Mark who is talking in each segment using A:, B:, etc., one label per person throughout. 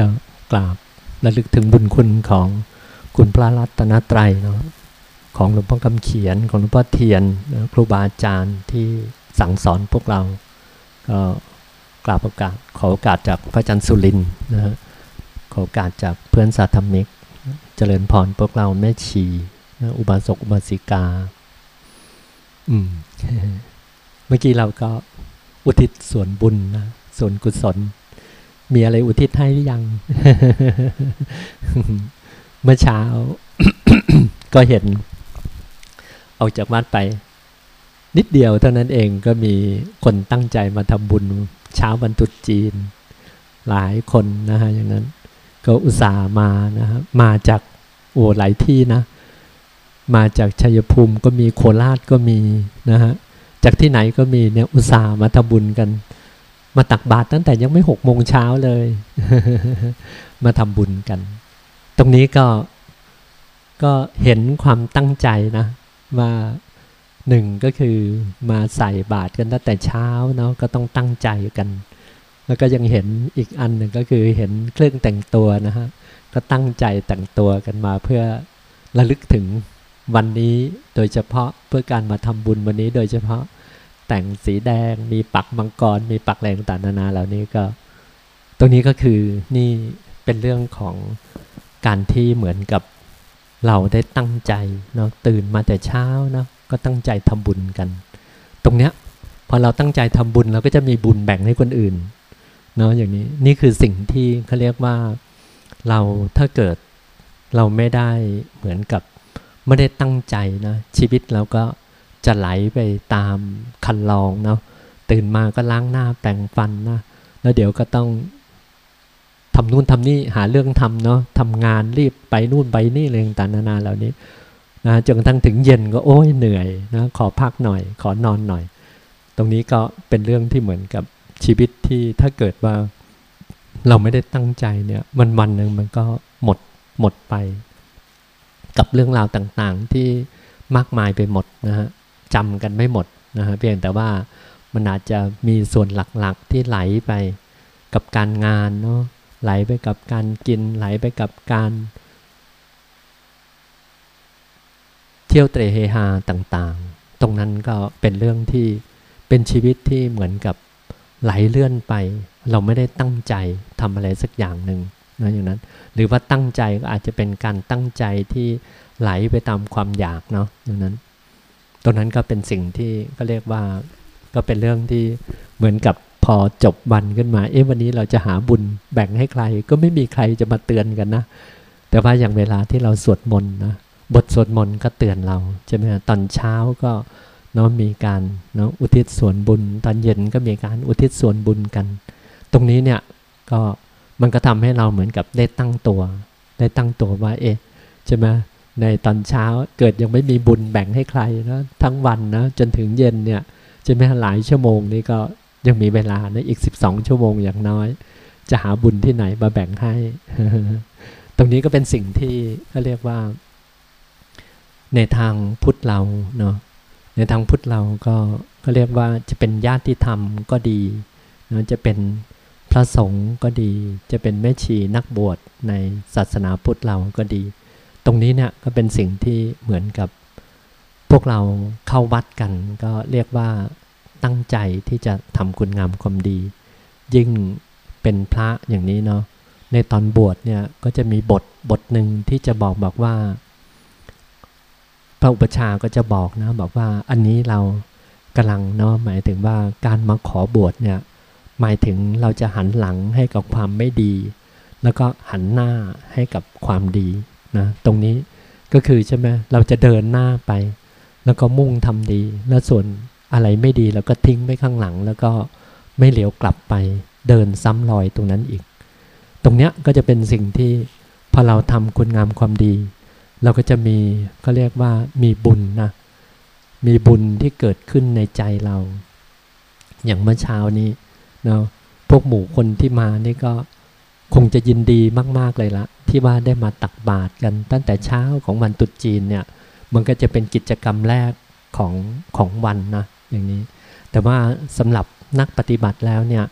A: ก็กราบระลึกถึงบุญคุณของคุณพระรัตนตรัยเนาะของหลวงพ่อคำเขียนของหลวงพ่อเทียนครูบาอาจารย์ที่สั่งสอนพวกเรา ก็กราบโอกาสขอโอกาสจากพระอาจารย์สุรินนะฮะขอโอกาสจากเพื่อนสาธมิก เจริญพรพวกเราแม่ชีนะอุบาสกอุบาสิกา อืม เมื่อกี้เราก็อุทิศส่วนบุญนะส่วนกุศล มีอะไรอุทิศให้หรือยัง เมื่อเช้า ก็เห็น ออกจากวัดไป นิดเดียวเท่านั้นเองก็มีคนตั้งใจมาทำบุญเช้าบรรทุจีน หลายคนนะฮะอย่างนั้น ก็อุตส่าห์มานะฮะมาจากโอ้หลายที่นะ มาจากชัยภูมิก็มีโคราชก็มีนะฮะจากที่ไหนก็มีเนี่ยอุตส่าห์มาทำบุญกัน มาตักบาตรตั้งแต่ยังไม่หกโมงเช้าเลย มาทำบุญกัน ตรงนี้ก็ก็เห็นความตั้งใจนะว่าหนึ่งก็คือมาใส่บาตรกันตั้งแต่เช้าเนาะก็ต้องตั้งใจกัน แล้วก็ยังเห็นอีกอันหนึ่งก็คือเห็นเครื่องแต่งตัวนะฮะก็ตั้งใจแต่งตัวกันมาเพื่อระลึกถึงวันนี้โดยเฉพาะเพื่อการมาทำบุญวันนี้โดยเฉพาะ แต่งสีแดง มีปักมังกร มีปักแรงต่างนานาเหล่านี้ก็ ตรงนี้ก็คือนี่เป็นเรื่องของการที่เหมือนกับเราได้ตั้งใจเนาะตื่นมาแต่เช้าเนาะก็ตั้งใจทำบุญกัน ตรงเนี้ยพอเราตั้งใจทำบุญเราก็จะมีบุญแบ่งให้คนอื่นเนาะอย่างนี้นี่คือสิ่งที่เขาเรียกว่าเราถ้าเกิดเราไม่ได้เหมือนกับไม่ได้ตั้งใจนะชีวิตเราก็ จะไหลไปตามคันลองเนาะตื่นมาก็ล้างหน้าแปรงฟันนะแล้วเดี๋ยวก็ต้องทำนู่นทำนี่หาเรื่องทำเนาะทำงานรีบไปนู่นไปนี่เรื่องต่างๆนานาเหล่านี้นะจนกระทั่งถึงเย็นก็โอ้ยเหนื่อยนะขอพักหน่อย ขอนอนหน่อย ตรงนี้ก็เป็นเรื่องที่เหมือนกับชีวิตที่ถ้าเกิดว่า เราไม่ได้ตั้งใจเนี่ยวันวันหนึ่งมันก็หมดหมดไป กับเรื่องราวต่างๆที่มากมายไปหมดนะฮะ จำกันไม่หมดนะฮะเพียงแต่ว่ามันอาจจะมีส่วนหลักๆที่ไหลไปกับการงานเนาะไหลไปกับการกินไหลไปกับการ เที่ยวเตรเฮฮาต่างๆ ตรงนั้นก็เป็นเรื่องที่เป็นชีวิตที่เหมือนกับไหลเลื่อนไป เราไม่ได้ตั้งใจทำอะไรสักอย่างหนึ่งนะอย่างนั้น หรือว่าตั้งใจก็อาจจะเป็นการตั้งใจที่ไหลไปตามความอยากเนาะอย่างนั้น ตรงนั้นก็เป็นสิ่งที่ก็เรียกว่าก็เป็นเรื่องที่เหมือนกับพอจบวันขึ้นมา เอ๊ะวันนี้เราจะหาบุญแบ่งให้ใคร ก็ไม่มีใครจะมาเตือนกันนะ แต่ว่าอย่างเวลาที่เราสวดมนต์นะบทสวดมนต์ก็เตือนเราใช่ไหมตอนเช้าก็เนาะมีการเนาะอุทิศส่วนบุญ ตอนเย็นก็มีการอุทิศส่วนบุญกัน ตรงนี้เนี่ยก็มันก็ทำให้เราเหมือนกับได้ตั้งตัว ได้ตั้งตัวว่าเอ๊ะใช่ไหม ในตอนเช้าเกิดยังไม่มีบุญแบ่งให้ใครนะทั้งวันนะจนถึงเย็นเนี่ยใช่ไหมหลายชั่วโมงนี้ก็ยังมีเวลานะอีก 12 ชั่วโมงอย่างน้อย จะหาบุญที่ไหนมาแบ่งให้ ตรงนี้ก็เป็นสิ่งที่เขาเรียกว่า ในทางพุทธเราเนาะในทางพุทธเราก็ก็เรียกว่าจะเป็นญาติธรรมก็ดีนะจะเป็นพระสงฆ์ก็ดี จะเป็นแม่ชีนักบวชในศาสนาพุทธเราก็ดี ตรงนี้เนี่ยก็เป็นสิ่งที่เหมือนกับพวกเราเข้าวัดกัน ก็เรียกว่าตั้งใจที่จะทำคุณงามความดี ยิ่งเป็นพระอย่างนี้เนาะในตอนบวชเนี่ยก็จะมีบทบทหนึ่งที่จะบอกบอกว่า พระอุปชาก็จะบอกนะบอกว่าอันนี้เรากำลังเนาะหมายถึงว่าการมาขอบวชเนี่ยหมายถึงเราจะหันหลังให้กับความไม่ดี แล้วก็หันหน้าให้กับความดี นะตรงนี้ก็คือใช่ไหมเราจะเดินหน้าไป แล้วก็มุ่งทำดี แล้วส่วนอะไรไม่ดีเราก็ทิ้งไว้ข้างหลัง แล้วก็ไม่เหลียวกลับไป เดินซ้ำรอยตรงนั้นอีก ตรงเนี้ยก็จะเป็นสิ่งที่พอเราทำคุณงามความดี เราก็จะมีเขาเรียกว่ามีบุญนะมีบุญที่เกิดขึ้นในใจเรา อย่างเมื่อเช้านี้เนาะพวกหมู่คนที่มานี่ก็คงจะยินดีมาก ๆ เลยละ ที่ว่าได้มาตักบาตรกันตั้งแต่เช้าของวันตรุษจีนเนี่ยมันก็จะเป็นกิจกรรมแรกของของวันนะอย่างนี้ แต่ว่าสำหรับนักปฏิบัติแล้วเนี่ย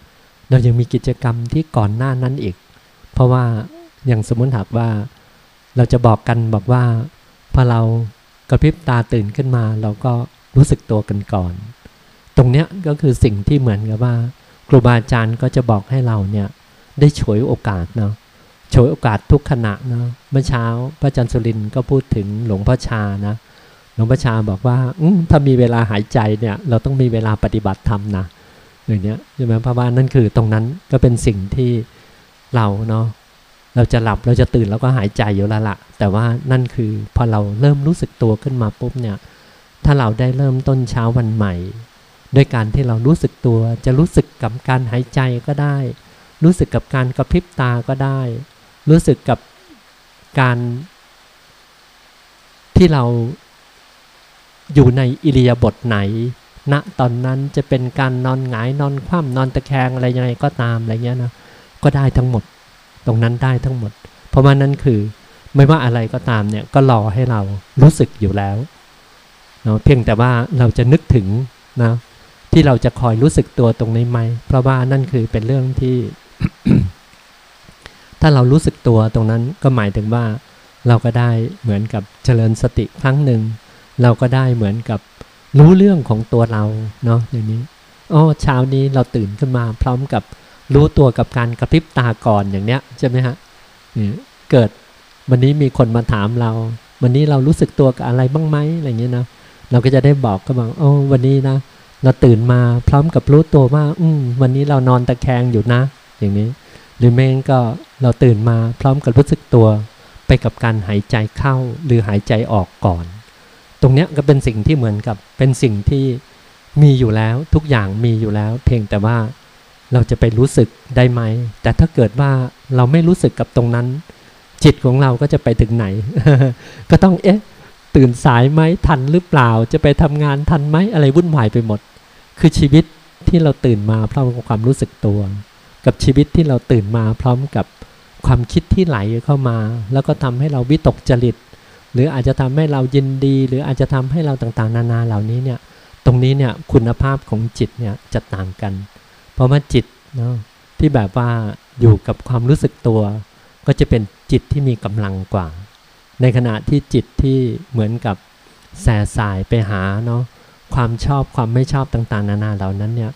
A: เรายังมีกิจกรรมที่ก่อนหน้านั้นอีก เพราะว่าอย่างสมมติหากว่าเราจะบอกกันบอกว่าพอเรากระพริบตาตื่นขึ้นมา เราก็รู้สึกตัวกันก่อน ตรงเนี้ยก็คือสิ่งที่เหมือนกับว่า ครูบาอาจารย์ก็จะบอกให้เราเนี่ยได้ฉวยโอกาสเนาะ ฉวยโอกาสทุกขณะเนาะเมื่อเช้าพระอาจารย์สุรินก็พูดถึงหลวงพ่อชานะ หลวงพ่อชาบอกว่าถ้ามีเวลาหายใจเนี่ย เราต้องมีเวลาปฏิบัติธรรมนะอย่างเนี้ยใช่ไหมพระว่านั่นคือตรงนั้นก็เป็นสิ่งที่เราเนาะเราจะหลับเราจะตื่นแล้วก็หายใจอยู่แล้วละแต่ว่านั่นคือพอเราเริ่มรู้สึกตัวขึ้นมาปุ๊บเนี่ย ถ้าเราได้เริ่มต้นเช้าวันใหม่ด้วยการที่เรารู้สึกตัวจะรู้สึกกับการหายใจก็ได้ รู้สึกกับการกระพริบตาก็ได้ รู้สึกกับการที่เราอยู่ในอิริยาบถไหน ณ ตอนนั้นจะเป็นการนอนหงายนอนคว่ำนอนตะแคงอะไรยังไงก็ตามอะไรเงี้ยนะ ก็ได้ทั้งหมด ตรงนั้นได้ทั้งหมด เพราะว่านั่นคือไม่ว่าอะไรก็ตามเนี่ยก็รอให้เรารู้สึกอยู่แล้วเนาะเพียงแต่ว่าเราจะนึกถึงนะที่เราจะคอยรู้สึกตัวตรงนี้ไหม เพราะว่านั่นคือเป็นเรื่องที่ ถ้าเรารู้สึกตัวตรงนั้นก็หมายถึงว่า เราก็ได้เหมือนกับเจริญสติครั้งหนึ่ง เราก็ได้เหมือนกับรู้เรื่องของตัวเราเนาะอย่างนี้อ๋อเช้านี้เราตื่นขึ้นมา พร้อมกับรู้ตัวกับการกระพริบตาก่อนอย่างเนี้ยใช่ไหมฮะเกิดวันนี้มีคนมาถามเรา วันนี้เรารู้สึกตัวกับอะไรบ้างไหมอะไรเงี้ยนะเราก็จะได้บอกก็บอกโอ้วันนี้นะ เราตื่นมาพร้อมกับรู้ตัวว่า อืมวันนี้เรานอนตะแคงอยู่นะ อย่างนี้ หรือไม่งก็เราตื่นมาพร้อมกับรู้สึกตัวไปกับการหายใจเข้าหรือหายใจออกก่อน ตรงนี้ก็เป็นสิ่งที่เหมือนกับเป็นสิ่งที่มีอยู่แล้วทุกอย่างมีอยู่แล้ว เพียงแต่ว่าเราจะไปรู้สึกได้ไหม แต่ถ้าเกิดว่าเราไม่รู้สึกกับตรงนั้น จิตของเราก็จะไปถึงไหน ก็ต้องเอ๊ะ ตื่นสายไหมทันหรือเปล่า จะไปทำงานทันไหมอะไรวุ่นวายไปหมด คือชีวิตที่เราตื่นมาพร้อมกับความรู้สึกตัว กับชีวิตที่เราตื่นมาพร้อมกับความคิดที่ไหลเข้ามา แล้วก็ทำให้เราวิตกจริต หรืออาจจะทำให้เรายินดี หรืออาจจะทำให้เราต่างๆ นานาเหล่านี้เนี่ยตรงนี้เนี่ยคุณภาพของจิตเนี่ยจะต่างกัน เพราะว่าจิตเนาะที่แบบว่าอยู่กับความรู้สึกตัว ก็จะเป็นจิตที่มีกำลังกว่า ในขณะที่จิตที่เหมือนกับแส่สายไปหาเนาะความชอบความไม่ชอบต่างๆ นานาเหล่านั้นเนี่ย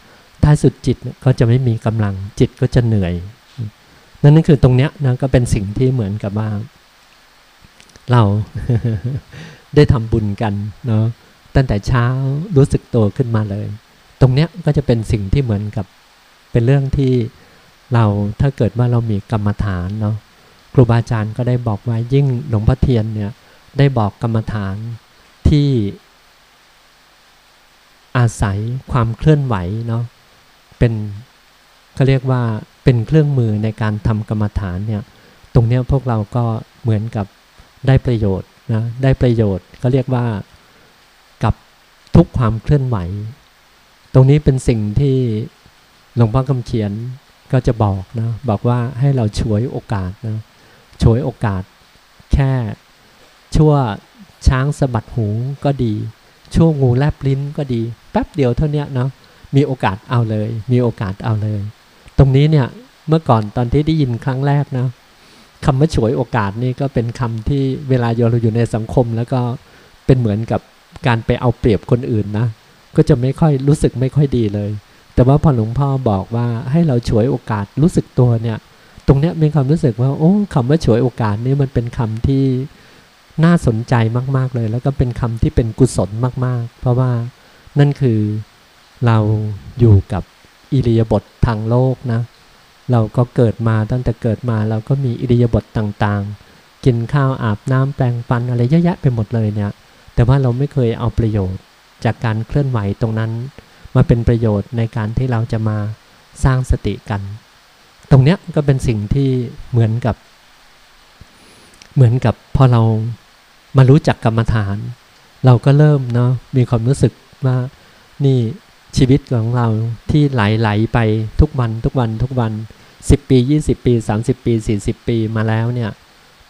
A: ท้ายสุดจิตก็จะไม่มีกำลังจิตก็จะเหนื่อย นั่นนั่นคือตรงเนี้ยนะก็เป็นสิ่งที่เหมือนกับว่า เราได้ทำบุญกันเนาะตั้งแต่เช้ารู้สึกตัวขึ้นมาเลย ตรงเนี้ยก็จะเป็นสิ่งที่เหมือนกับเป็นเรื่องที่เราถ้าเกิดว่าเรามีกรรมฐานเนาะครูบาอาจารย์ก็ได้บอกไว้ยิ่งหลวงพ่อเทียนเนี่ยได้บอกกรรมฐานที่อาศัยความเคลื่อนไหวเนาะ เป็นเขาเรียกว่าเป็นเครื่องมือในการทำกรรมฐานเนี่ยตรงนี้พวกเราก็เหมือนกับได้ประโยชน์นะได้ประโยชน์ก็เรียกว่ากับทุกความเคลื่อนไหว ตรงนี้เป็นสิ่งที่หลวงพ่อคำเขียนก็จะบอกนะบอกว่าให้เราช่วยโอกาสนะช่วยโอกาส แค่ชั่วช้างสะบัดหูก็ดี ชั่วงูแลบลิ้นก็ดี แป๊บเดียวเท่านี้เนาะ มีโอกาสเอาเลย มีโอกาสเอาเลย ตรงนี้เนี่ยเมื่อก่อนตอนที่ได้ยินครั้งแรกนะคำว่าฉวยโอกาสนี่ก็เป็นคำที่เวลาเราอยู่ในสังคม แล้วก็เป็นเหมือนกับการไปเอาเปรียบคนอื่นนะ ก็จะไม่ค่อยรู้สึกไม่ค่อยดีเลย แต่ว่าพอหลวงพ่อบอกว่าให้เราฉวยโอกาสรู้สึกตัวเนี่ย ตรงเนี้ยมีความรู้สึกว่าโอ้คำว่าฉวยโอกาสนี่มันเป็นคำที่น่าสนใจมาก ๆเลย แล้วก็เป็นคำที่เป็นกุศลมาก ๆ เพราะว่านั่นคือ เราอยู่กับอิริยาบถทางโลกนะ เราก็เกิดมาตั้งแต่เกิดมาเราก็มีอิริยาบถต่างๆ กินข้าวอาบน้ำแปรงฟันอะไรเยอะแยะไปหมดเลยเนี่ย แต่ว่าเราไม่เคยเอาประโยชน์จากการเคลื่อนไหวตรงนั้น มาเป็นประโยชน์ในการที่เราจะมาสร้างสติกัน ตรงเนี้ยก็เป็นสิ่งที่เหมือนกับ เหมือนกับพอเรามารู้จักกรรมฐาน เราก็เริ่มเนาะมีความรู้สึกว่านี่ ชีวิตของเราที่ไหลๆไปทุกวันทุกวันทุกวันสิบปียี่สิบปีสามสิบปีสี่สิบปีมาแล้วเนี่ย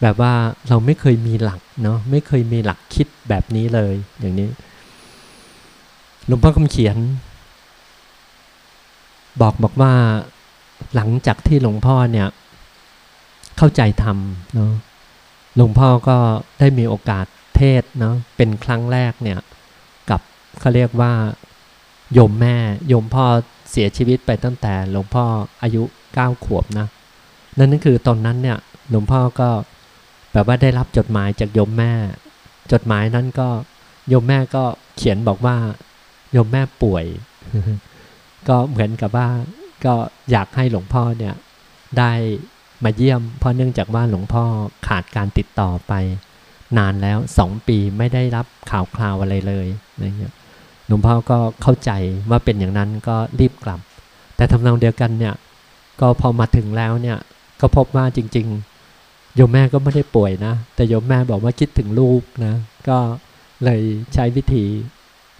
A: แบบว่าเราไม่เคยมีหลักเนาะไม่เคยมีหลักคิดแบบนี้เลยอย่างนี้หลวงพ่อคำเขียน บอกบอกว่าหลังจากที่หลวงพ่อเนี่ย เข้าใจธรรมเนาะหลวงพ่อก็ได้มีโอกาสเทศเนาะเป็นครั้งแรกเนี่ย กับเขาเรียกว่า โยมแม่โยมพ่อเสียชีวิตไปตั้งแต่หลวงพ่ออายุเก้าขวบนะนั่นนั่นคือตอนนั้นเนี่ยหลวงพ่อก็แบบว่าได้รับจดหมายจากโยมแม่ จดหมายนั้นก็โยมแม่ก็เขียนบอกว่าโยมแม่ป่วย ก็เหมือนกับว่าก็อยากให้หลวงพ่อเนี่ยได้มาเยี่ยม เพราะเนื่องจากว่าหลวงพ่อขาดการติดต่อไป นานแล้วสองปีไม่ได้รับข่าวคราวอะไรเลยอะไรเงี้ย หลวงพ่อก็เข้าใจว่าเป็นอย่างนั้นก็รีบกลับ แต่ทำนองเดียวกันเนี่ยก็พอมาถึงแล้วเนี่ยก็พบว่าจริง ๆ โยมแม่ก็ไม่ได้ป่วยนะ แต่โยมแม่บอกว่าคิดถึงลูกนะ ก็เลยใช้วิธี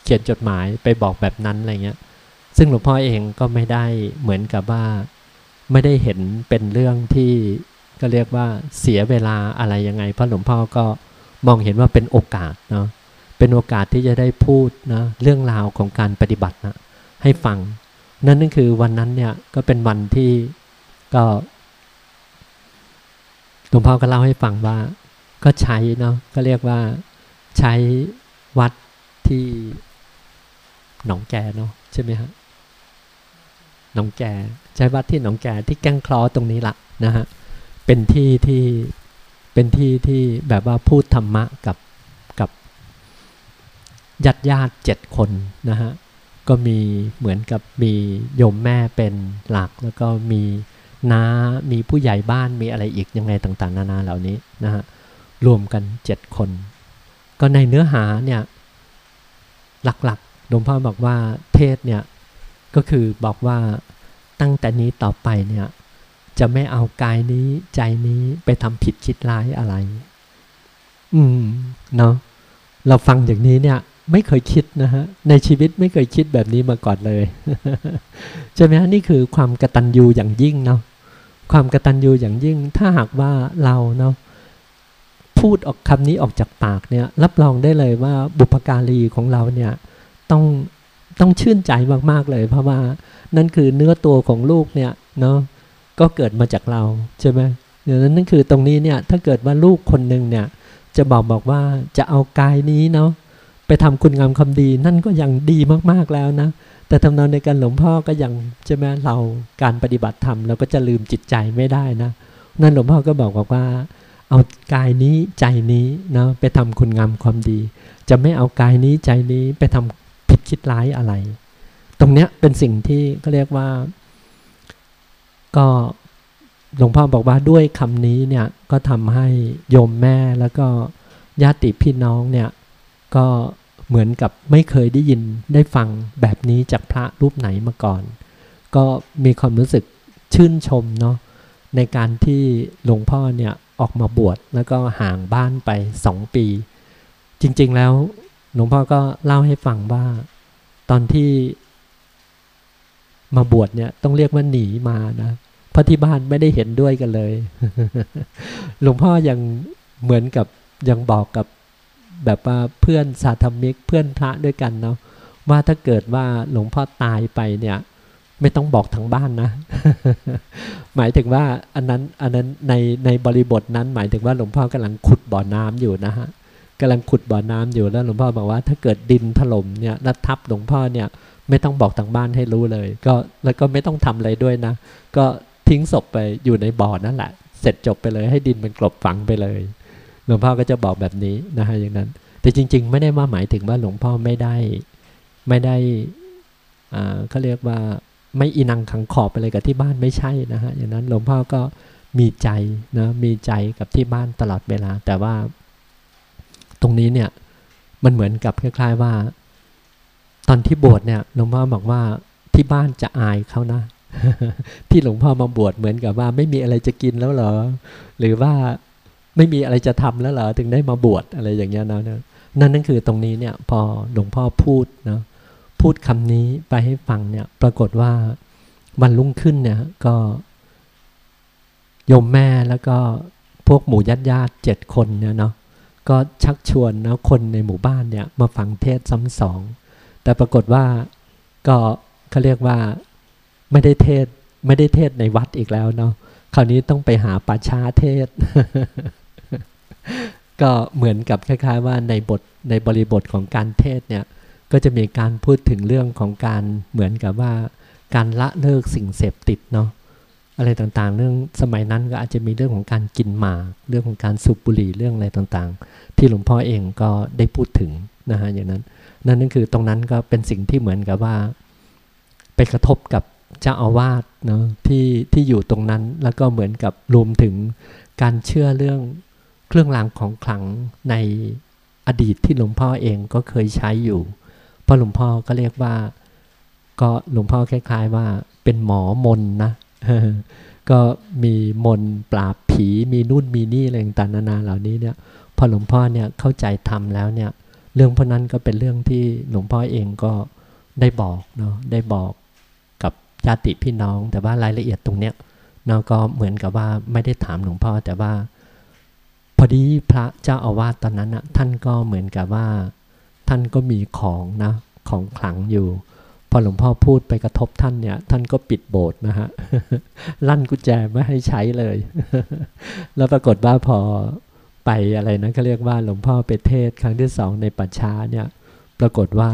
A: เขียนจดหมายไปบอกแบบนั้นอะไรเงี้ย ซึ่งหลวงพ่อเองก็ไม่ได้เหมือนกับว่า ไม่ได้เห็นเป็นเรื่องที่ก็เรียกว่าเสียเวลาอะไรยังไง เพราะหลวงพ่อก็มองเห็นว่าเป็นโอกาสเนาะ เป็นโอกาสที่จะได้พูดนะเรื่องราวของการปฏิบัตินะให้ฟัง นั่นนั่นคือวันนั้นเนี่ยก็เป็นวันที่ก็หลวงพ่อก็เล่าให้ฟังว่า ก็ใช้เนาะก็เรียกว่าใช้วัดที่หนองแกเนาะใช่ไหมฮะหนองแกใช้วัดที่หนองแกที่แก้งคลอตรงนี้ละนะฮะเป็นที่ที่เป็นที่ที่แบบว่าพูดธรรมะกับกับ ญาติญาติเจ็ดคนนะฮะก็มีเหมือนกับมีโยมแม่เป็นหลัก แล้วก็มีน้ามีผู้ใหญ่บ้านมีอะไรอีกยังไงต่างๆ นานาเหล่านี้นะฮะรวมกันเจ็ดคน ก็ในเนื้อหาเนี่ยหลักๆหลวงพ่อบอกว่าเทศเนี่ยก็คือบอกว่าตั้งแต่นี้ต่อไปเนี่ยจะไม่เอากายนี้ใจนี้ไปทำผิดคิดร้ายอะไร อืม เนาะเราฟังอย่างนี้เนี่ย ไม่เคยคิดนะฮะ ในชีวิตไม่เคยคิดแบบนี้มาก่อนเลย ใช่ไหมฮะนี่คือความกระตันยูอย่างยิ่งเนาะความกระตันยูอย่างยิ่ง ถ้าหากว่าเราเนาะพูดออกคำนี้ออกจากปากเนี่ย รับรองได้เลยว่าบุพการีของเราเนี่ยต้องต้องชื่นใจมากๆเลย เพราะว่านั่นคือเนื้อตัวของลูกเนี่ยเนาะก็เกิดมาจากเราใช่ไหมเดี๋ยวนั้นนั่นคือตรงนี้เนี่ยถ้าเกิดว่าลูกคนหนึ่งเนี่ยจะบอกบอกว่าจะเอากายนี้เนาะ ทำคุณงามความดี นั่นก็ยังดีมากๆแล้วนะ แต่ทำนองในการหลวงพ่อก็ยังใช่ไหมเราการปฏิบัติธรรมเราก็จะลืมจิตใจไม่ได้นะ นั่นหลวงพ่อก็บอกบอกว่าเอากายนี้ใจนี้นะไปทำคุณงามความดี จะไม่เอากายนี้ใจนี้ไปทำผิดคิดร้ายอะไร ตรงเนี้ยเป็นสิ่งที่เขาเรียกว่า ก็หลวงพ่อบอกว่าด้วยคำนี้เนี่ยก็ทำให้โยมแม่แล้วก็ญาติพี่น้องเนี่ยก็ เหมือนกับไม่เคยได้ยินได้ฟังแบบนี้จากพระรูปไหนมาก่อน ก็มีความรู้สึกชื่นชมเนาะในการที่หลวงพ่อเนี่ยออกมาบวชแล้วก็ห่างบ้านไปสองปี จริงๆแล้วหลวงพ่อก็เล่าให้ฟังว่า ตอนที่มาบวชเนี่ยต้องเรียกว่าหนีมานะเพราะที่บ้านไม่ได้เห็นด้วยกันเลย หลวงพ่อยังเหมือนกับยังบอกกับ แบบว่าเพื่อนสาธมิกเพื่อนพระด้วยกันเนาะว่าถ้าเกิดว่าหลวงพ่อตายไปเนี่ย ไม่ต้องบอกทางบ้านนะ หมายถึงว่าอันนั้นอันนั้นในในบริบทนั้น หมายถึงว่าหลวงพ่อกำลังขุดบ่อน้ำอยู่นะฮะกำลังขุดบ่อน้ำอยู่แล้วหลวงพ่อบอกว่า ถ้าเกิดดินถล่มเนี่ยแล้วทับหลวงพ่อเนี่ย ไม่ต้องบอกทางบ้านให้รู้เลย ก็แล้วก็ไม่ต้องทำอะไรด้วยนะ ก็ทิ้งศพไปอยู่ในบ่อนั่นแหละ เสร็จจบไปเลยให้ดินมันกลบฝังไปเลย หลวงพ่อก็จะบอกแบบนี้นะฮะอย่างนั้น แต่จริง ๆ ไม่ได้มาหมายถึงว่าหลวงพ่อไม่ได้ไม่ได้อ่าเขาเรียกว่าไม่อินังขังขอบไปเลยกับที่บ้านไม่ใช่นะฮะอย่างนั้นหลวงพ่อก็มีใจนะมีใจกับที่บ้านตลอดเวลา แต่ว่า ตรงนี้เนี่ยมันเหมือนกับคล้าย ๆว่า ตอนที่บวชเนี่ยหลวงพ่อบอกว่าที่บ้านจะอายเขานะที่หลวงพ่อมาบวชเหมือนกับว่า ไม่มีอะไรจะกินแล้วเหรอ หรือว่า ไม่มีอะไรจะทำแล้วเหรอถึงได้มาบวชอะไรอย่างเงี้ยนะนั่นนั่นคือตรงนี้เนี่ยพอหลวงพ่อพูดนะพูดคำนี้ไปให้ฟังเนี่ยปรากฏว่าวันรุ่งขึ้นเนี่ยก็โยมแม่แล้วก็พวกหมู่ญาติญาติเจ็ดคนเนี่ยเนาะก็ชักชวนนะคนในหมู่บ้านเนี่ยมาฟังเทศซ้ำสอง แต่ปรากฏว่าก็เขาเรียกว่าไม่ได้เทศไม่ได้เทศในวัดอีกแล้วเนาะคราวนี้ต้องไปหาป่าชาเทศ ก็เหมือนกับคล้าย ๆ ว่าในบทในบริบทของการเทศเนี่ยก็จะมีการพูดถึงเรื่องของการเหมือนกับว่า การละเลิกสิ่งเสพติดเนาะอะไรต่างๆ เรื่องสมัยนั้นก็อาจจะมีเรื่องของการกินหมากเรื่องของการสูบบุหรี่เรื่องอะไรต่างๆ ที่หลวงพ่อเองก็ได้พูดถึงนะฮะอย่างนั้น นั่นนั่นคือตรงนั้นก็เป็นสิ่งที่เหมือนกับว่า ไปกระทบกับเจ้าอาวาสเนาะที่ที่อยู่ตรงนั้นแล้วก็เหมือนกับรวมถึงการเชื่อเรื่อง เครื่องรางของขลังในอดีตที่หลวงพ่อเองก็เคยใช้อยู่ เพราะหลวงพ่อก็เรียกว่า ก็หลวงพ่อคล้ายๆว่าเป็นหมอมนนะ ก็มีมนปราบผีมีนู่นมีนี่อะไรต่างๆนานาเหล่านี้เนี่ยพอหลวงพ่อเนี่ยเข้าใจทำแล้วเนี่ยเรื่องพวกนั้นก็เป็นเรื่องที่หลวงพ่อเองก็ได้บอกเนาะได้บอกกับญาติพี่น้อง แต่ว่ารายละเอียดตรงเนี้ยเนาก็เหมือนกับว่าไม่ได้ถามหลวงพ่อแต่ว่า อดีพระเจ้าอาวาสตอนนั้นนะท่านก็เหมือนกับว่า ท่านก็มีของนะของขลังอยู่ พอหลวงพ่อพูดไปกระทบท่านเนี่ย ท่านก็ปิดโบสถ์นะฮะลั่นกุญแจไม่ให้ใช้เลย แล้วปรากฏว่าพอไปอะไรนะเขาเรียกว่าหลวงพ่อไปเทศครั้งที่สองในปัจช้าเนี่ย ปรากฏว่า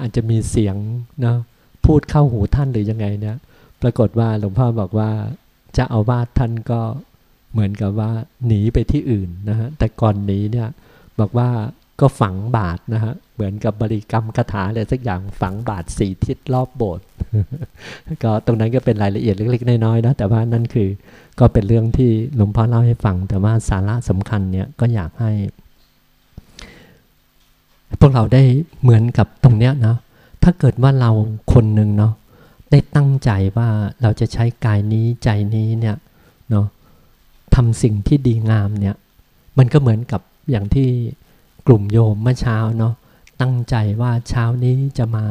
A: อาจจะมีเสียงนะพูดเข้าหูท่านหรือยังไงเนี่ย ปรากฏว่าหลวงพ่อบอกว่าจะเอาวาดท่านก็ เหมือนกับว่าหนีไปที่อื่นนะฮะแต่ก่อนหนีเนี่ยบอกว่าก็ฝังบาทนะฮะเหมือนกับบริกรรมคาถาอะไรสักอย่างฝังบาทสี่ทิศรอบโบสถ์ก็ตรงนั้นก็เป็นรายละเอียดเล็กๆน้อยๆนะแต่ว่านั่นคือก็เป็นเรื่องที่หลวงพ่อเล่าให้ฟัง แต่ว่าสาระสำคัญเนี่ยก็อยากให้ พวกเราได้เหมือนกับตรงเนี้ยนะถ้าเกิดว่าเราคนหนึ่งเนาะได้ตั้งใจว่าเราจะใช้กายนี้ใจนี้เนี่ยเนาะ ทำสิ่งที่ดีงามเนี่ย มันก็เหมือนกับอย่างที่กลุ่มโยมเมื่อเช้าเนาะตั้งใจว่าเช้านี้จะมา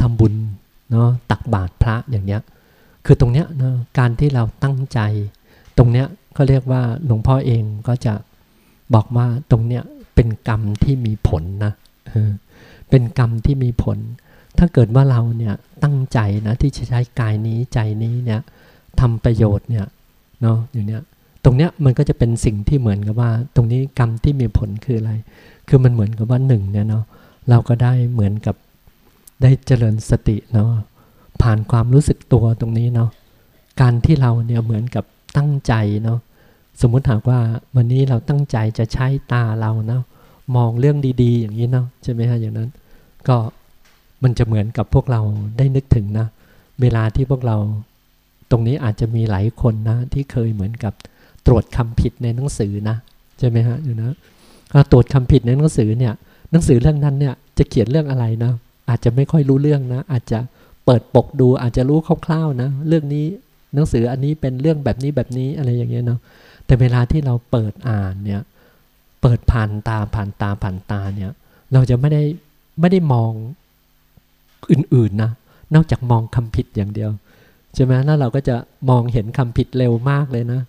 A: ทำบุญเนาะตักบาตรพระอย่างเนี้ย คือตรงเนี้ยเนาะการที่เราตั้งใจ ตรงเนี้ยก็เรียกว่าหลวงพ่อเองก็จะบอกว่าตรงเนี้ยเป็นกรรมที่มีผลนะเป็นกรรมที่มีผล ถ้าเกิดว่าเราเนี่ยตั้งใจนะที่จะใช้กายนี้ใจนี้เนี่ยทำประโยชน์เนี่ยเนาะอย่างเนี้ย ตรงเนี้ยมันก็จะเป็นสิ่งที่เหมือนกับว่า ตรงนี้กรรมที่มีผลคืออะไร คือมันเหมือนกับว่าหนึ่งเนี่ยเนาะเราก็ได้เหมือนกับได้เจริญสติเนาะผ่านความรู้สึกตัวตรงนี้เนาะการที่เราเนี่ยเหมือนกับตั้งใจเนาะสมมุติหากว่าวันนี้เราตั้งใจจะใช้ตาเราเนาะมองเรื่องดีๆ อย่างนี้เนาะใช่ไหมฮะอย่างนั้น ก็มันจะเหมือนกับพวกเราได้นึกถึงนะ เวลาที่พวกเราตรงนี้อาจจะมีหลายคนนะที่เคยเหมือนกับ ตรวจคำผิดในหนังสือนะใช่ไหมฮะอยู่นะตรวจคำผิดในหนังสือเนี่ย หนังสือเรื่องนั้นเนี่ยจะเขียนเรื่องอะไรนะอาจจะไม่ค่อยรู้เรื่องนะ อาจจะเปิดปกดูอาจจะรู้คร่าวๆนะ เรื่องนี้หนังสืออันนี้เป็นเรื่องแบบนี้แบบนี้อะไรอย่างเงี้ยเนาะแต่เวลาที่เราเปิดอ่านเนี่ยเปิดผ่านตาผ่านตาผ่านตาเนี่ย เราจะไม่ได้ไม่ได้มองอื่นๆนะนอกจากมองคำผิดอย่างเดียวใช่ไหมแล้วเราก็จะมองเห็นคำผิดเร็วมากเลยนะ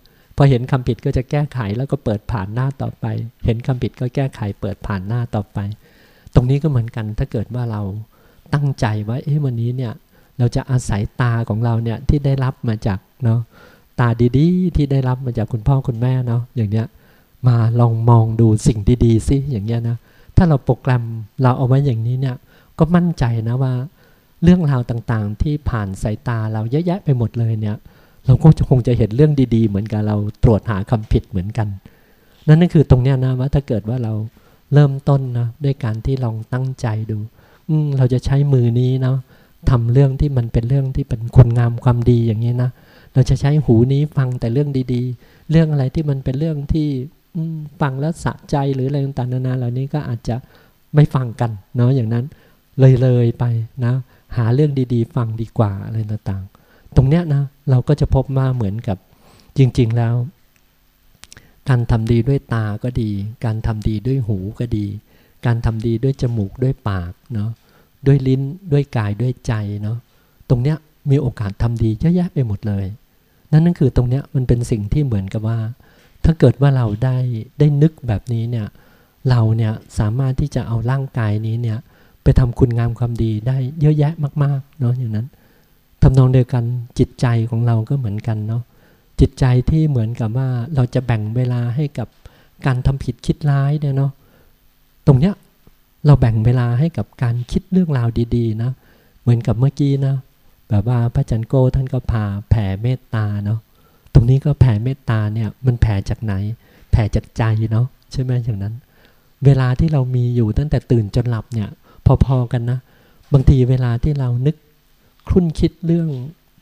A: พอเห็นคำผิดก็จะแก้ไขแล้วก็เปิดผ่านหน้าต่อไป เห็นคำผิดก็แก้ไขเปิดผ่านหน้าต่อไป ตรงนี้ก็เหมือนกันถ้าเกิดว่าเราตั้งใจว่าเอ๊ะวันนี้เนี่ยเราจะอาศัยตาของเราเนี่ยที่ได้รับมาจากเนาะตาดีๆ ที่ได้รับมาจากคุณพ่อคุณแม่เนาะอย่างเนี้ยมาลองมองดูสิ่งดีๆสิอย่างเงี้ยนะถ้าเราโปรแกรมเราเอาไว้อย่างนี้เนี่ยก็มั่นใจนะว่า เรื่องราวต่างๆ ที่ผ่านสายตาเราเยอะแยะไปหมดเลยเนี่ย เราก็คงจะเห็นเรื่องดีๆ เหมือนกับเราตรวจหาคำผิดเหมือนกัน นั่นนั่นคือตรงเนี้ยนะว่าถ้าเกิดว่าเราเริ่มต้นนะด้วยการที่ลองตั้งใจดู อืเราจะใช้มือนี้เนาะทำเรื่องที่มันเป็นเรื่องที่เป็นคุณงามความดีอย่างนี้นะเราจะใช้หูนี้ฟังแต่เรื่องดีๆ เรื่องอะไรที่มันเป็นเรื่องที่ฟังแล้วสะใจหรืออะไรต่างๆนานาเหล่านี้ก็อาจจะไม่ฟังกันเนาะอย่างนั้นเลยเลยไปนะ หาเรื่องดีๆ ฟังดีกว่าอะไรต่างๆ ตรงเนี้ยนะเราก็จะพบมาเหมือนกับจริง ๆ แล้ว การทำดีด้วยตาก็ดี การทำดีด้วยหูก็ดี การทำดีด้วยจมูกด้วยปากเนาะด้วยลิ้นด้วยกายด้วยใจเนาะตรงเนี้ยมีโอกาสทำดีเยอะแยะไปหมดเลย นั่นนั่นคือตรงเนี้ยมันเป็นสิ่งที่เหมือนกับว่า ถ้าเกิดว่าเราได้ได้นึกแบบนี้เนี่ยเราเนี่ยสามารถที่จะเอาร่างกายนี้เนี่ยไปทำคุณงามความดีได้เยอะแยะมากๆเนาะอย่างนั้น ทำนองเดียวกันจิตใจของเราก็เหมือนกันเนาะจิตใจที่เหมือนกับว่าเราจะแบ่งเวลาให้กับการทำผิดคิดร้ายเนี่ยเนาะตรงเนี้ยเราแบ่งเวลาให้กับการคิดเรื่องราวดีๆนะเหมือนกับเมื่อกี้นะแบบว่าพระจันโกท่านก็พาแผ่เมตตาเนาะตรงนี้ก็แผ่เมตตาเนี่ยมันแผ่จากไหน แผ่จากใจเนาะใช่ไหมอย่างนั้น เวลาที่เรามีอยู่ตั้งแต่ตื่นจนหลับเนี่ยพอๆกันนะ บางทีเวลาที่เรานึก ครุ่นคิดเรื่อง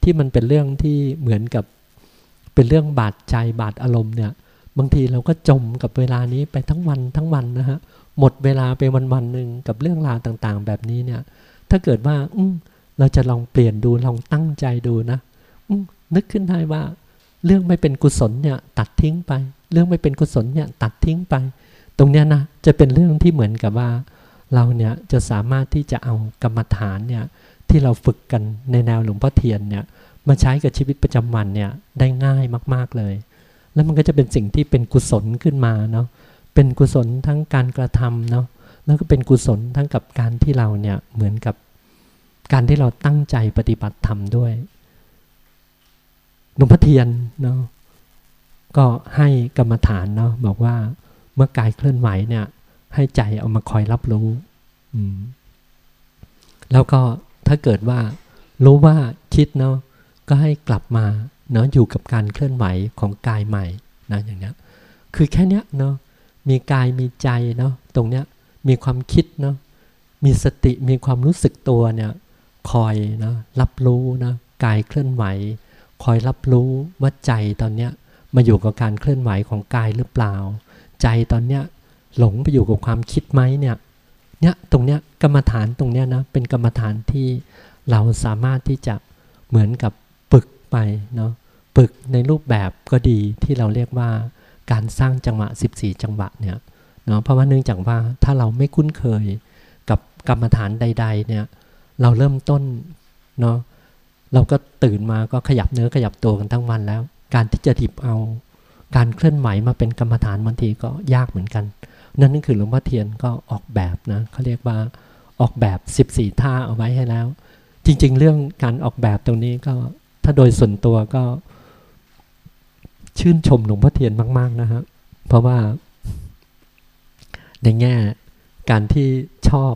A: ที่มันเป็นเรื่องที่เหมือนกับเป็นเรื่องบาดใจบาดอารมณ์เนี่ยบางทีเราก็จมกับเวลานี้ไปทั้งวันทั้งวันนะฮะหมดเวลาไปวันวันหนึ่งกับเรื่องราวต่างๆ แบบนี้เนี่ย ถ้าเกิดว่าอืเราจะลองเปลี่ยนดูลองตั้งใจดูนะนึกขึ้นได้ว่า เรื่องไม่เป็นกุศลเนี่ยตัดทิ้งไป เรื่องไม่เป็นกุศลเนี่ยตัดทิ้งไป ตรงเนี้ยนะจะเป็นเรื่องที่เหมือนกับว่า เราเนี่ยจะสามารถที่จะเอากรรมฐานเนี่ย ที่เราฝึกกันในแนวหลวงพ่อเทียนเนี่ยมาใช้กับชีวิตประจำวันเนี่ยได้ง่ายมาก ๆเลย แล้วมันก็จะเป็นสิ่งที่เป็นกุศลขึ้นมาเนาะเป็นกุศลทั้งการกระทำเนาะแล้วก็เป็นกุศลทั้งกับการที่เราเนี่ยเหมือนกับการที่เราตั้งใจปฏิบัติธรรมด้วยหลวงพ่อเทียนเนาะก็ให้กรรมฐานเนาะบอกว่าเมื่อกายเคลื่อนไหวเนี่ยให้ใจเอามาคอยรับรู้แล้วก็ ถ้าเกิดว่ารู้ว่าคิดเนาะก็ให้กลับมาเนาะอยู่กับการเคลื่อนไหวของกายใหม่นะอย่างเนี้ยคือแค่เนี้ยเนาะมีกายมีใจเนาะตรงเนี้ยมีความคิดเนาะมีสติมีความรู้สึกตัวเนี่ยคอยนะรับรู้นะกายเคลื่อนไหว คอยรับรู้ว่าใจตอนเนี้ยมาอยู่กับการเคลื่อนไหวของกายหรือเปล่า ใจตอนเนี้ยหลงไปอยู่กับความคิดไหมเนี่ย เนี่ยตรงเนี้ยกรรมฐานตรงเนี้ยนะเป็นกรรมฐานที่เราสามารถที่จะเหมือนกับปึกไปเนาะปึกในรูปแบบก็ดีที่เราเรียกว่าการสร้างจังหวะ 14 จังหวะเนี่ยเนาะเพราะว่าเนื่องจากว่าถ้าเราไม่คุ้นเคยกับกรรมฐานใด ๆ เนี่ยเราเริ่มต้นเนาะเราก็ตื่นมาก็ขยับเนื้อขยับตัวกันทั้งวันแล้ว การที่จะดิบเอา การเคลื่อนไหวมาเป็นกรรมฐานบางทีก็ยากเหมือนกัน นั่นนั่นคือหลวงพ่อเทียนก็ออกแบบนะเขาเรียกว่าออกแบบ 14 ท่าเอาไว้ให้แล้ว จริง ๆ เรื่องการออกแบบตรงนี้ก็ถ้าโดยส่วนตัวก็ชื่นชมหลวงพ่อเทียนมาก ๆ นะฮะ เพราะว่า ในแง่การที่ชอบ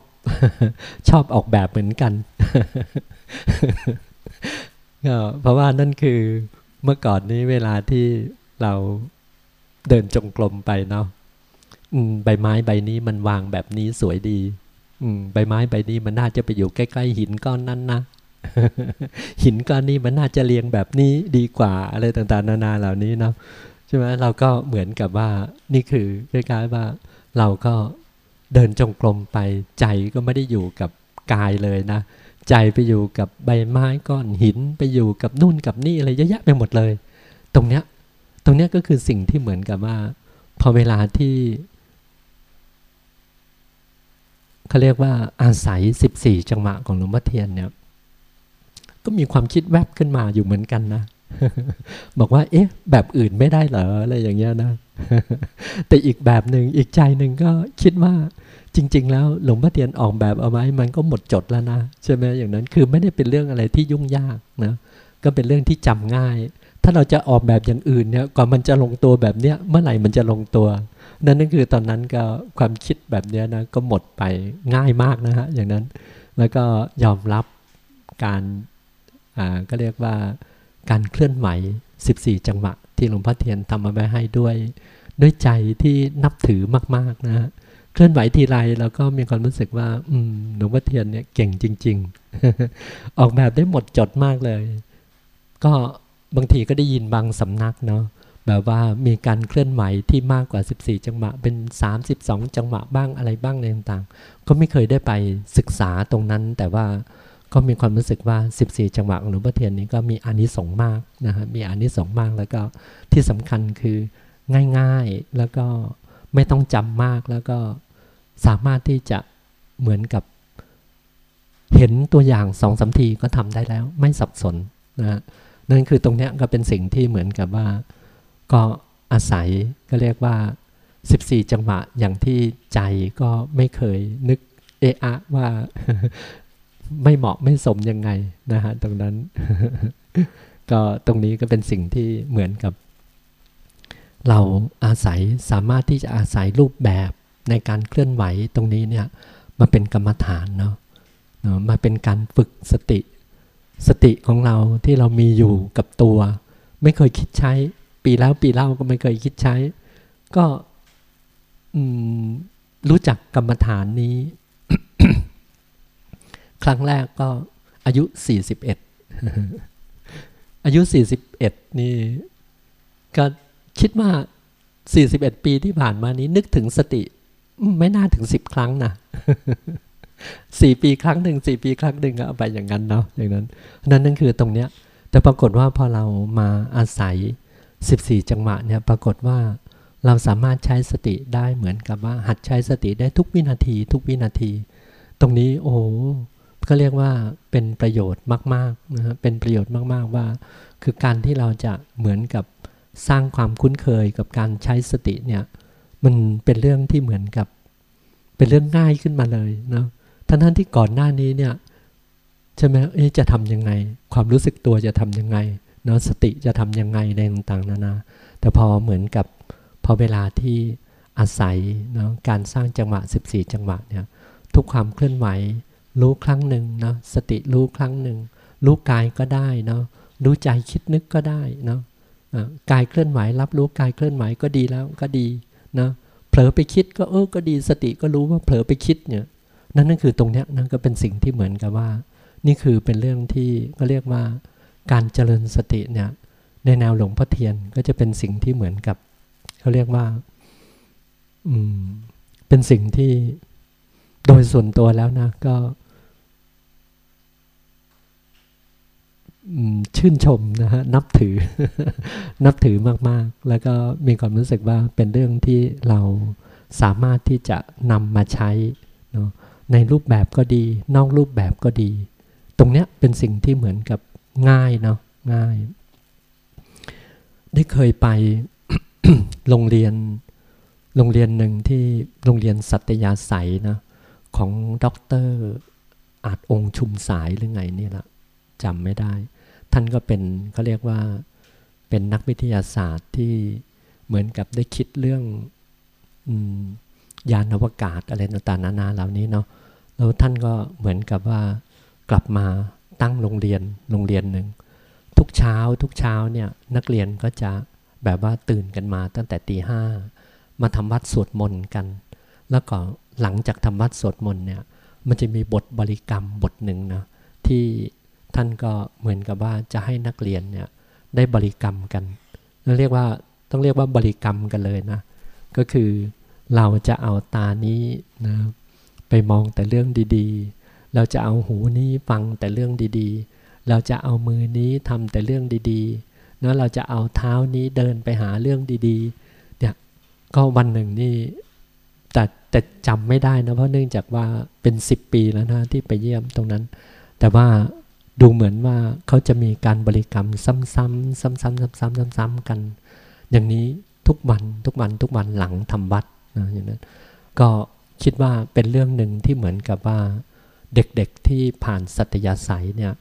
A: ชอบออกแบบเหมือนกันเพราะว่านั่นคือเมื่อก่อนนี้เวลาที่เราเดินจงกรมไปเนาะ ใบไม้ใบนี้มันวางแบบนี้สวยดีใบไม้ใบนี้มันน่าจะไปอยู่ใกล้ๆหินก้อนนั้นนะหินก้อนนี้มันน่าจะเรียงแบบนี้ดีกว่าอะไรต่างๆ นานาเหล่านี้เนาะใช่ไหมเราก็เหมือนกับว่านี่คือคล้ายๆว่าเราก็เดินจงกรมไปใจก็ไม่ได้อยู่กับกายเลยนะ ใจไปอยู่กับใบไม้ก้อนหินไปอยู่กับนู่นกับนี่อะไรเยอะแยะไปหมดเลย ตรงเนี้ยตรงเนี้ยก็คือสิ่งที่เหมือนกับว่า พอเวลาที่ เขาเรียกว่าอาศัยสิบสี่จังหวะของหลวงพ่อเทียนเนี่ยก็มีความคิดแวบขึ้นมาอยู่เหมือนกันนะ บอกว่า เอ๊ะ แบบอื่นไม่ได้เหรออะไรอย่างเงี้ยนะ แต่อีกแบบหนึ่งอีกใจหนึ่งก็คิดว่าจริง ๆ แล้วหลวงพ่อเทียนออกแบบเอาไว้มันก็หมดจดแล้วนะใช่ไหมอย่างนั้นคือไม่ได้เป็นเรื่องอะไรที่ยุ่งยากนะก็เป็นเรื่องที่จำง่าย ถ้าเราจะออกแบบอย่างอื่นเนี่ยก่อนมันจะลงตัวแบบเนี้ยเมื่อไหร่มันจะลงตัว นั่นนั่นคือตอนนั้นก็ความคิดแบบเนี้ยนะก็หมดไปง่ายมากนะฮะอย่างนั้นแล้วก็ยอมรับการอ่าก็เรียกว่าการเคลื่อนไหว 14 จังหวะ ที่หลวงพ่อเทียนทำมาไว้ให้ด้วย ด้วยใจที่นับถือมาก ๆ นะฮะเคลื่อนไหวทีไรเราก็มีความรู้สึกว่าอืมหลวงพ่อเทียนเนี่ยเก่งจริง ๆ ออกแบบได้หมดจดมากเลย ก็บางทีก็ได้ยินบางสำนักเนาะ แบบว่ามีการเคลื่อนไหวที่มากกว่า 14 จังหวะ เป็น 32 จังหวะบ้างอะไรบ้างอะไรต่างๆ ก็ไม่เคยได้ไปศึกษาตรงนั้น แต่ว่าก็มีความรู้สึกว่า 14 จังหวะของหลวงพ่อเทียนนี้ก็มีอานิสงส์มากนะฮะมีอานิสงส์มากแล้วก็ที่สำคัญคือง่ายๆแล้วก็ไม่ต้องจำมากแล้วก็สามารถที่จะเหมือนกับเห็นตัวอย่างสองสามทีก็ทำได้แล้ว ไม่สับสนนะนั่นคือตรงนี้ก็เป็นสิ่งที่เหมือนกับว่า ก็อาศัยก็เรียกว่า 14 จังหวะอย่างที่ใจก็ไม่เคยนึกเอะอะว่าไม่เหมาะไม่สมยังไงนะฮะตรงนั้น ก็ตรงนี้ก็เป็นสิ่งที่เหมือนกับ เราอาศัยสามารถที่จะอาศัยรูปแบบในการเคลื่อนไหวตรงนี้เนี่ยมาเป็นกรรมฐานเนาะมาเป็นการฝึกสติ สติของเราที่เรามีอยู่กับตัว ไม่เคยคิดใช้ ปีแล้วปีเล่าก็ไม่เคยคิดใช้ ก็รู้จักกรรมฐานนี้ ครั้งแรกก็อายุสี่สิบเอ็ดอายุสี่สิบเอ็ดนี่ ก็คิดว่าสี่สิบเอ็ดปีที่ผ่านมานี้นึกถึงสติ ไม่น่าถึงสิบครั้งนะสี่ปีครั้งหนึ่งสี่ปีครั้งหนึ่งเอาไปอย่างนั้นเนาะอย่างนั้น นั่นนั่นคือตรงเนี้ย แต่ปรากฏว่าพอเรามาอาศัย สิบสี่จังหวะเนี่ยปรากฏว่าเราสามารถใช้สติได้เหมือนกับว่า หัดใช้สติได้ทุกวินาที ทุกวินาที ตรงนี้โอ้ก็เรียกว่าเป็นประโยชน์มากๆนะฮะเป็นประโยชน์มากๆว่า คือการที่เราจะเหมือนกับสร้างความคุ้นเคยกับการใช้สติเนี่ยมันเป็นเรื่องที่เหมือนกับ เป็นเรื่องง่ายขึ้นมาเลยเนาะทั้งนั้นที่ก่อนหน้านี้เนี่ยใช่ไหมจะทำยังไง ความรู้สึกตัวจะทำยังไง เนาะสติจะทำยังไงในต่างๆนานา แต่พอเหมือนกับพอเวลาที่อาศัยเนาะการสร้างจังหวะ 14 จังหวะเนี่ยทุกความเคลื่อนไหวรู้ครั้งหนึ่งเนาะสติรู้ครั้งหนึ่งรู้กายก็ได้เนาะรู้ใจคิดนึกก็ได้เนาะกายเคลื่อนไหวรับรู้กายเคลื่อนไหวก็ดีแล้วก็ดีนะเผลอไปคิดก็เออก็ดีสติก็รู้ว่าเผลอไปคิดเนี่ยนั่นนั่นคือตรงเนี้ยนั่นก็เป็นสิ่งที่เหมือนกับว่า นี่คือเป็นเรื่องที่ก็เรียกว่า การเจริญสติเนี่ยในแนวหลวงพ่อเทียนก็จะเป็นสิ่งที่เหมือนกับเขาเรียกว่าอืมเป็นสิ่งที่โดยส่วนตัวแล้วนะก็ชื่นชมนะฮะนับถือ นับถือมาก ๆ แล้วก็มีความรู้สึกว่าเป็นเรื่องที่เราสามารถที่จะนำมาใช้เนาะในรูปแบบก็ดี นอกรูปแบบก็ดี ตรงเนี้ยเป็นสิ่งที่เหมือนกับ ง่ายเนาะง่าย ได้เคยไปโรงเรียนโรงเรียนหนึ่งที่โรงเรียนสัตยาสัยนะของด็อกเตอร์อาจองชุมสายหรือไงนี่แหละจำไม่ได้ ท่านก็เป็นเขาเรียกว่าเป็นนักวิทยาศาสตร์ที่เหมือนกับได้คิดเรื่องยานอวกาศอะไรต่างๆนานาเหล่านี้เนาะแล้วท่านก็เหมือนกับว่ากลับมา ตั้งโรงเรียนโรงเรียนหนึ่งทุกเช้าทุกเช้าเนี่ยนักเรียนก็จะแบบว่าตื่นกันมาตั้งแต่ตีห้ามาทำวัดสวดมนต์กัน แล้วก็หลังจากทำวัดสวดมนต์เนี่ยมันจะมีบทบริกรรมบทหนึ่งนะที่ท่านก็เหมือนกับว่าจะให้นักเรียนเนี่ยได้บริกรรมกันเรียกว่าต้องเรียกว่าบริกรรมกันเลยนะ ก็คือเราจะเอาตานี้นะไปมองแต่เรื่องดีๆ เราจะเอาหูนี้ฟังแต่เรื่องดีๆ เราจะเอามือนี้ทำแต่เรื่องดีๆแล้วเราจะเอาเท้านี้เดินไปหาเรื่องดีๆเนี่ยก็วันหนึ่งนี่แต่แต่จำไม่ได้นะเพราะเนื่องจากว่าเป็นสิบปีแล้วนะที่ไปเยี่ยมตรงนั้น แต่ว่าดูเหมือนว่าเขาจะมีการบริกรรมซ้ำๆซ้ำๆซ้ำๆซ้ำๆกัน อย่างนี้ทุกวันทุกวันทุกวันหลังทำวัดนะอย่างนั้นก็คิดว่าเป็นเรื่องหนึ่งที่เหมือนกับว่า เด็กๆที่ผ่านสัตยาศัยเนี่ย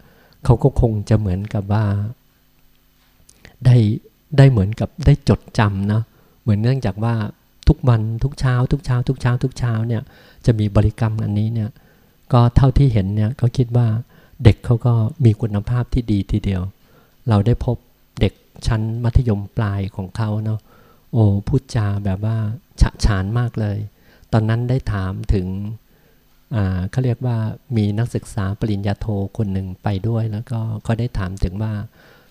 A: เขาก็คงจะเหมือนกับว่า ได้ได้เหมือนกับได้จดจำนะเหมือนเนื่องจากว่าทุกวันทุกเช้า ทุกเช้า ทุกเช้า ทุกเช้าเนี่ยจะมีบริกรรมอันนี้เนี่ยก็เท่าที่เห็นเนี่ยเขาคิดว่าเด็กเขาก็มีคุณภาพที่ดีทีเดียว เราได้พบเด็กชั้นมัธยมปลายของเขาเนาะโอ้พูดจาแบบว่าฉะฉานมากเลย ตอนนั้นได้ถามถึง เขาเรียกว่ามีนักศึกษาปริญญาโทคนหนึ่งไปด้วย แล้วก็เขาได้ถามถึงว่า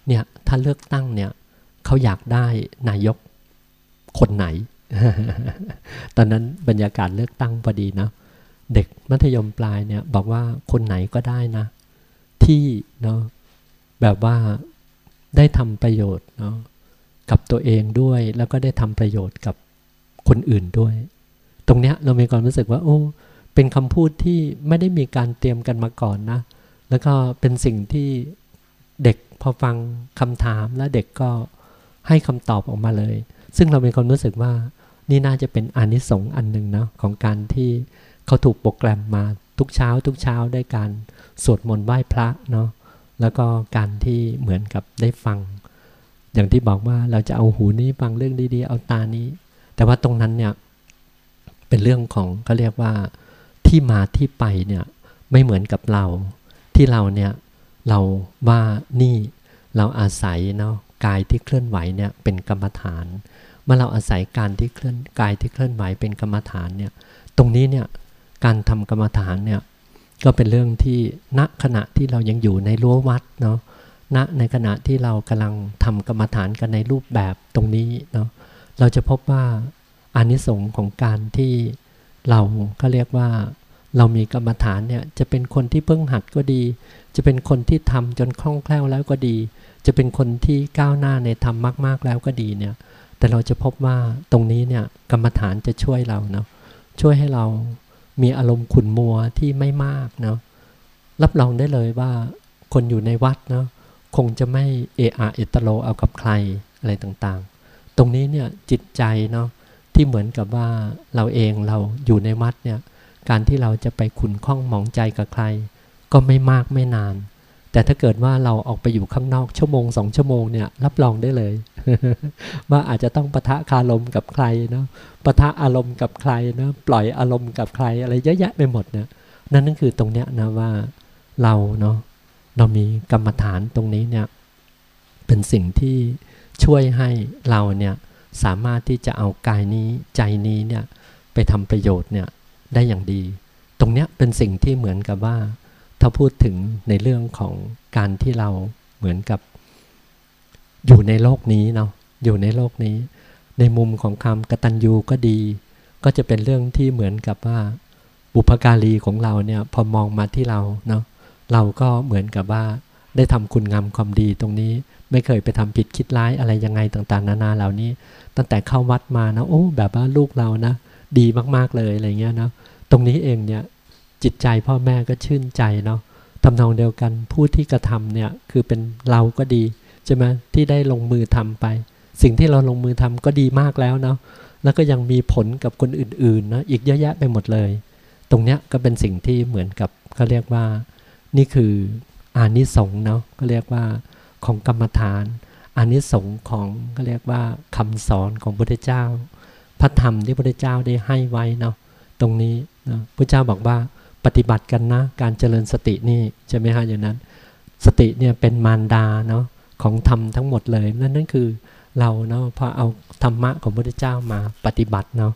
A: เนี่ยถ้าเลือกตั้งเนี่ยเขาอยากได้นายกคนไหน ตอนนั้นบรรยากาศเลือกตั้งพอดีนะเด็กมัธยมปลายเนี่ยบอกว่าคนไหนก็ได้นะ ที่เนาะแบบว่าได้ทำประโยชน์เนาะกับตัวเองด้วยแล้วก็ได้ทำประโยชน์กับคนอื่นด้วย ตรงเนี้ยเรามีความรู้สึกว่า โอ้ เป็นคำพูดที่ไม่ได้มีการเตรียมกันมาก่อนนะ แล้วก็เป็นสิ่งที่เด็กพอฟังคำถามแล้วเด็กก็ให้คำตอบออกมาเลย ซึ่งเรามีความรู้สึกว่านี่น่าจะเป็นอานิสงส์อันหนึ่งนะของการที่เขาถูกโปรแกรมมาทุกเช้า ทุกเช้าได้การสวดมนต์ไหว้พระเนาะแล้วก็การที่เหมือนกับได้ฟัง อย่างที่บอกว่าเราจะเอาหูนี้ฟังเรื่องดีๆ เอาตานี้ แต่ว่าตรงนั้นเนี่ยเป็นเรื่องของเขาเรียกว่า ที่มาที่ไปเนี่ยไม่เหมือนกับเรา ที่เราเนี่ยเราว่านี่เราอาศัยเนาะกายที่เคลื่อนไหวเนี่ยเป็นกรรมฐาน เมื่อเราอาศัยการที่เคลื่อนกายที่เคลื่อนไหวเป็นกรรมฐานเนี่ยตรงนี้เนี่ยการทำกรรมฐานเนี่ยก็เป็นเรื่องที่ณขณะที่เรายังอยู่ในรั้ววัดเนาะณในขณะที่เรากำลังทำกรรมฐานกันในรูปแบบตรงนี้เนาะเราจะพบว่าอานิสงส์ของการที่เราก็เรียกว่า เรามีกรรมฐานเนี่ยจะเป็นคนที่เพิ่งหัดก็ดี จะเป็นคนที่ทำจนคล่องแคล่วแล้วก็ดี จะเป็นคนที่ก้าวหน้าในธรรมมาก ๆแล้วก็ดีเนี่ยแต่เราจะพบว่าตรงนี้เนี่ยกรรมฐานจะช่วยเราเนาะช่วยให้เรามีอารมณ์ขุนมัวที่ไม่มากเนาะรับรองได้เลยว่าคนอยู่ในวัดเนาะคงจะไม่เอะอะเอตโลเอากับใครอะไรต่างๆ ตรงนี้เนี่ยจิตใจเนาะที่เหมือนกับว่าเราเองเราอยู่ในวัดเนี่ย การที่เราจะไปขุนข้องหมองใจกับใคร ก็ไม่มากไม่นาน แต่ถ้าเกิดว่าเราออกไปอยู่ข้างนอกชั่วโมงสองชั่วโมงเนี่ยรับรองได้เลย ว่าอาจจะต้องปะทะคารมกับใครเนาะปะทะอารมณ์กับใครเนาะปล่อยอารมณ์กับใครอะไรเยอะแยะไปหมดเนี่ยนั่นนั่นคือตรงเนี้ยนะว่าเราเนาะเรามีกรรมฐานตรงนี้เนี่ยเป็นสิ่งที่ช่วยให้เราเนี่ยสามารถที่จะเอากายนี้ใจนี้เนี่ยไปทำประโยชน์เนี่ย ได้อย่างดี ตรงเนี้ยเป็นสิ่งที่เหมือนกับว่า ถ้าพูดถึงในเรื่องของการที่เราเหมือนกับ อยู่ในโลกนี้เนาะอยู่ในโลกนี้ ในมุมของคำกตัญญูก็ดี ก็จะเป็นเรื่องที่เหมือนกับว่า บุพการีของเราเนี่ยพอมองมาที่เราเนาะเราก็เหมือนกับว่าได้ทำคุณงามความดีตรงนี้ ไม่เคยไปทำผิดคิดร้ายอะไรยังไงต่างๆ นานาเหล่านี้ ตั้งแต่เข้าวัดมานะโอ้แบบว่าลูกเรานะ ดีมาก ๆเลยอะไรเงี้ยเนาะตรงนี้เองเนี่ยจิตใจพ่อแม่ก็ชื่นใจเนาะทำนองเดียวกันผู้ที่กระทำเนี่ยคือเป็นเราก็ดีใช่ไหมที่ได้ลงมือทำไป สิ่งที่เราลงมือทำก็ดีมากแล้วเนาะแล้วก็ยังมีผลกับคนอื่นๆนะอีกเยอะแยะไปหมดเลย ตรงเนี้ยก็เป็นสิ่งที่เหมือนกับเขาเรียกว่า นี่คืออานิสงส์เนาะก็เรียกว่าของกรรมฐานอานิสงส์ของก็เรียกว่าคำสอนของพระพุทธเจ้า พระธรรมที่พระเจ้าได้ให้ไว้เนาะตรงนี้นะพระเจ้าบอกว่าปฏิบัติกันนะ การเจริญสตินี่ใช่ไหมฮะอย่างนั้น สติเนี่ยเป็นมารดาเนาะของธรรมทั้งหมดเลยนั่นนั่นคือเราเนาะพอเอาธรรมะของพระเจ้ามาปฏิบัติเนาะ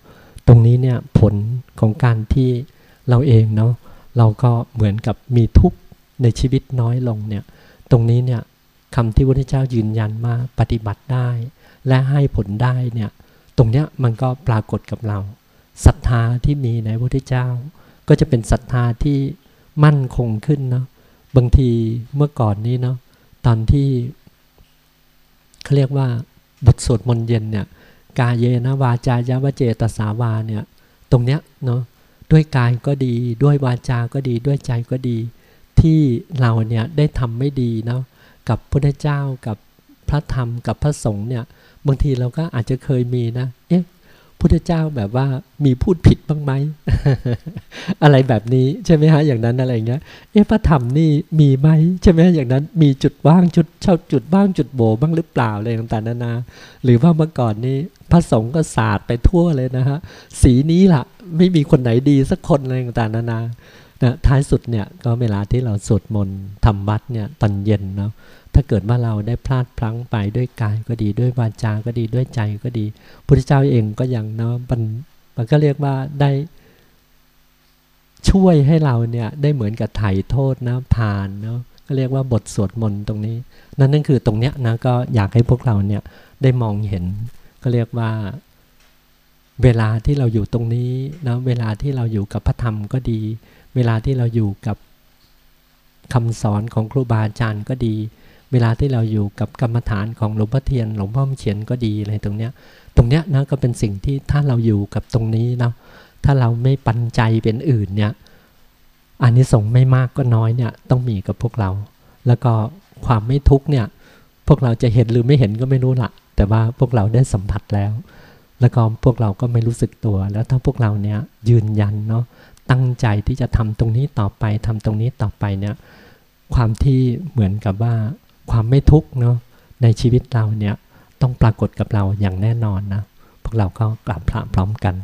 A: ตรงนี้เนี่ยผลของการที่เราเองเนาะเราก็เหมือนกับมีทุกข์ในชีวิตน้อยลงเนี่ยตรงนี้เนี่ยคำที่พระเจ้ายืนยันมาปฏิบัติได้ และให้ผลได้เนี่ย ตรงเนี้ยมันก็ปรากฏกับเราศรัทธาที่มีในพระพุทธเจ้า ก็จะเป็นศรัทธาที่มั่นคงขึ้นเนาะบางทีเมื่อก่อนนี้เนาะตอนที่เขาเรียกว่าบทสวดมนต์เย็นเนี่ยกายเยนะวาจายาวเจตสาวาเนี่ยตรงเนี้ยเนาะด้วยกายก็ดีด้วยวาจาก็ดีด้วยใจก็ดี ที่เราเนี่ยได้ทำไม่ดีเนาะกับพระเจ้ากับพระธรรมกับพระสงฆ์เนี่ย บางทีเราก็อาจจะเคยมีนะ เอ๊ะพุทธเจ้าแบบว่ามีพูดผิดบ้างไหม อะไรแบบนี้ใช่ไหมฮะอย่างนั้นอะไรเงี้ย เอ๊ะพระธรรมนี่มีไหมใช่ไหมอย่างนั้นมีจุดว่างจุดเช่าจุดว่างจุดโบบ้างหรือเปล่าอะไรต่างๆนานา หรือว่าเมื่อก่อนนี้พระสงฆ์ก็ศาสตร์ไปทั่วเลยนะฮะสีนี้ล่ะไม่มีคนไหนดีสักคนอะไรต่างๆนานานะท้ายสุดเนี่ยก็เวลาที่เราสวดมนต์ทำวัดเนี่ยตอนเย็นเนาะ ถ้าเกิดว่าเราได้พลาดพลั้งไปด้วยกายก็ดีด้วยวาจาก็ดีด้วยใจก็ดีพระเจ้าเองก็ยังเนาะมันมันก็เรียกว่าได้ช่วยให้เราเนี่ยได้เหมือนกับไถ่โทษนะผ่านเนาะก็เรียกว่าบทสวดมนต์ตรงนี้ นั่นนั่นคือตรงเนี้ยนะก็อยากให้พวกเราเนี่ยได้มองเห็น ก็เรียกว่าเวลาที่เราอยู่ตรงนี้นะเวลาที่เราอยู่กับพระธรรมก็ดี เวลาที่เราอยู่กับคำสอนของครูบาอาจารย์ก็ดี เวลาที่เราอยู่กับกรรมฐานของหลวงพ่อเทียน หลวงพ่อเขียนก็ดีอะไรตรงเนี้ย ตรงเนี้ยนะก็เป็นสิ่งที่ถ้าเราอยู่กับตรงนี้นะถ้าเราไม่ปันใจเป็นอื่นเนี่ยอันนี้ส่งไม่มากก็น้อยเนี่ยต้องมีกับพวกเรา แล้วก็ความไม่ทุกเนี่ยพวกเราจะเห็นหรือไม่เห็นก็ไม่รู้ละแต่ว่าพวกเราได้สัมผัสแล้ว แล้วก็พวกเราก็ไม่รู้สึกตัว แล้วถ้าพวกเราเนี่ยยืนยันเนาะตั้งใจที่จะทำตรงนี้ต่อไปทำตรงนี้ต่อไปเนี่ยความที่เหมือนกับว่า ความไม่ทุกข์เนาะในชีวิตเราเนี่ยต้องปรากฏกับเราอย่างแน่นอนนะ พวกเราก็กราบพระพร้อมกัน